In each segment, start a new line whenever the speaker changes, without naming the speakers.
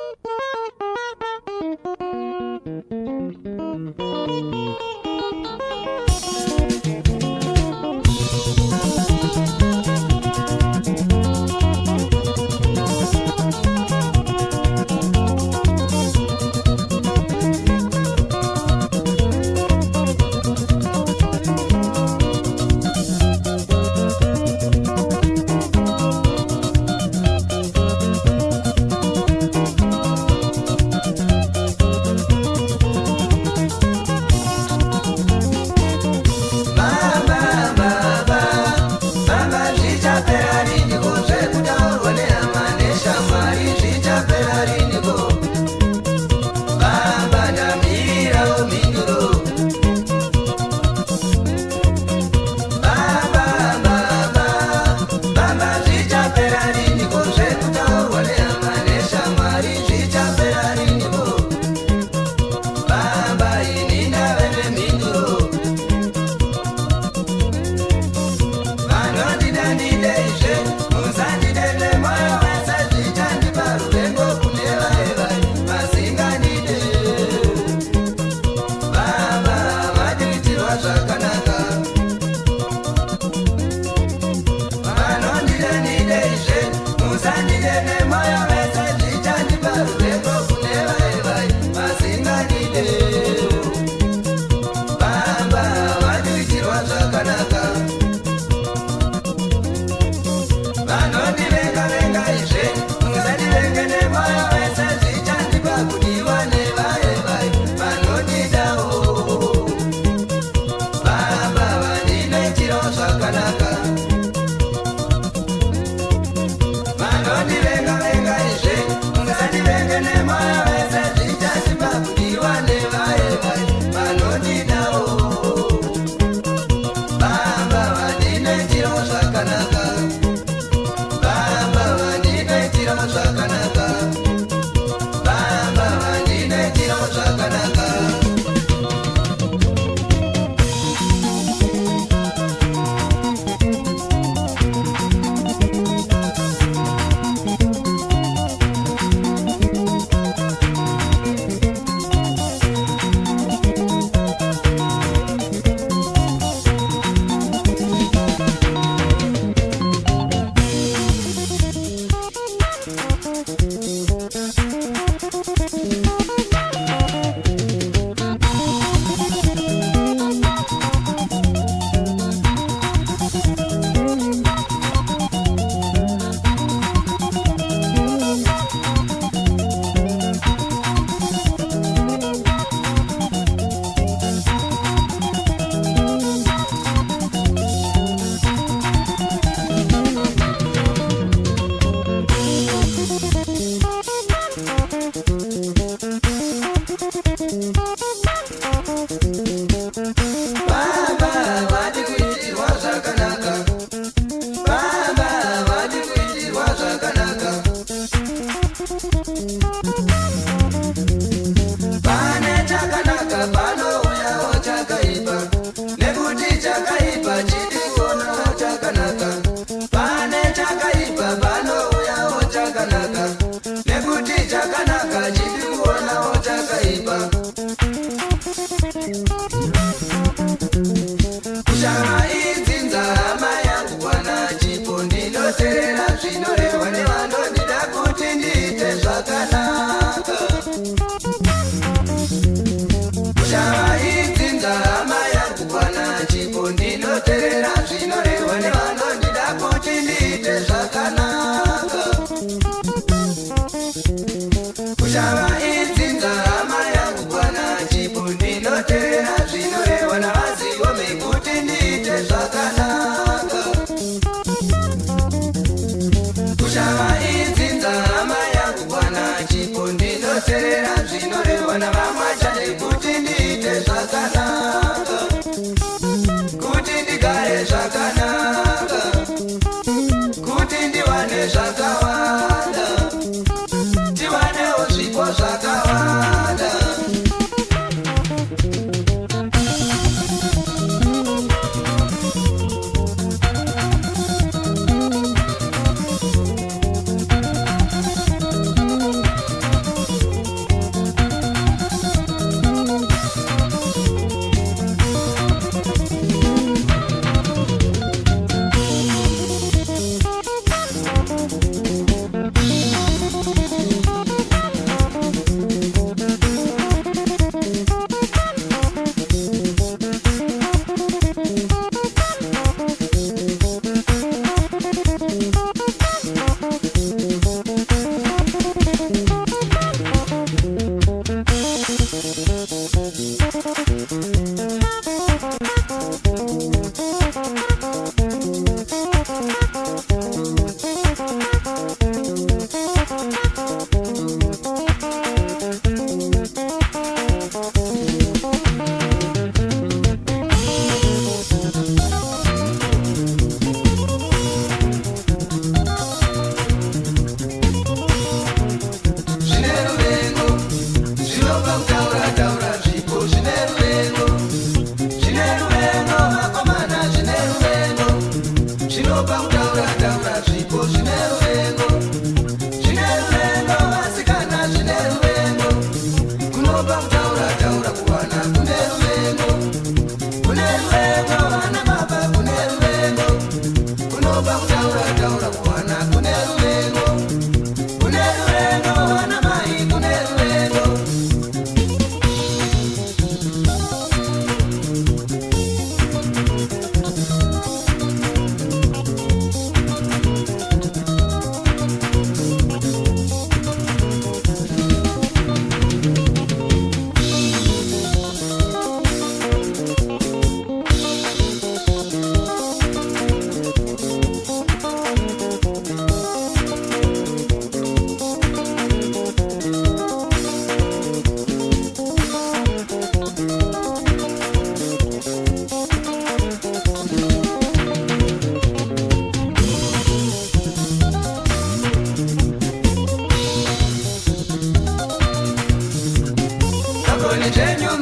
Bye. I know. serena si no hacer Cada frase. religion you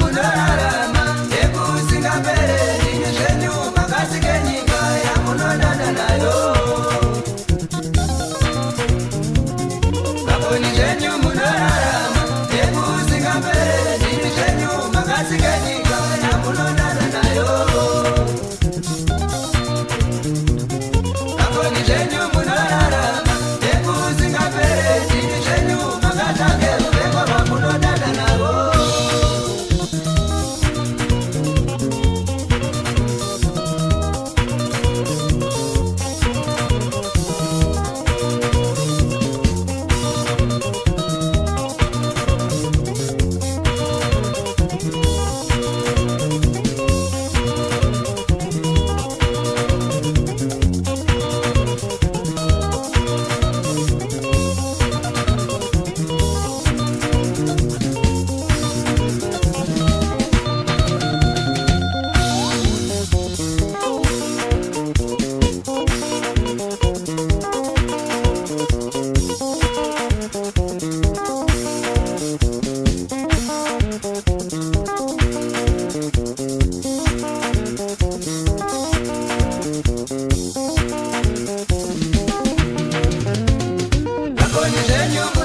Nakoni zvenyu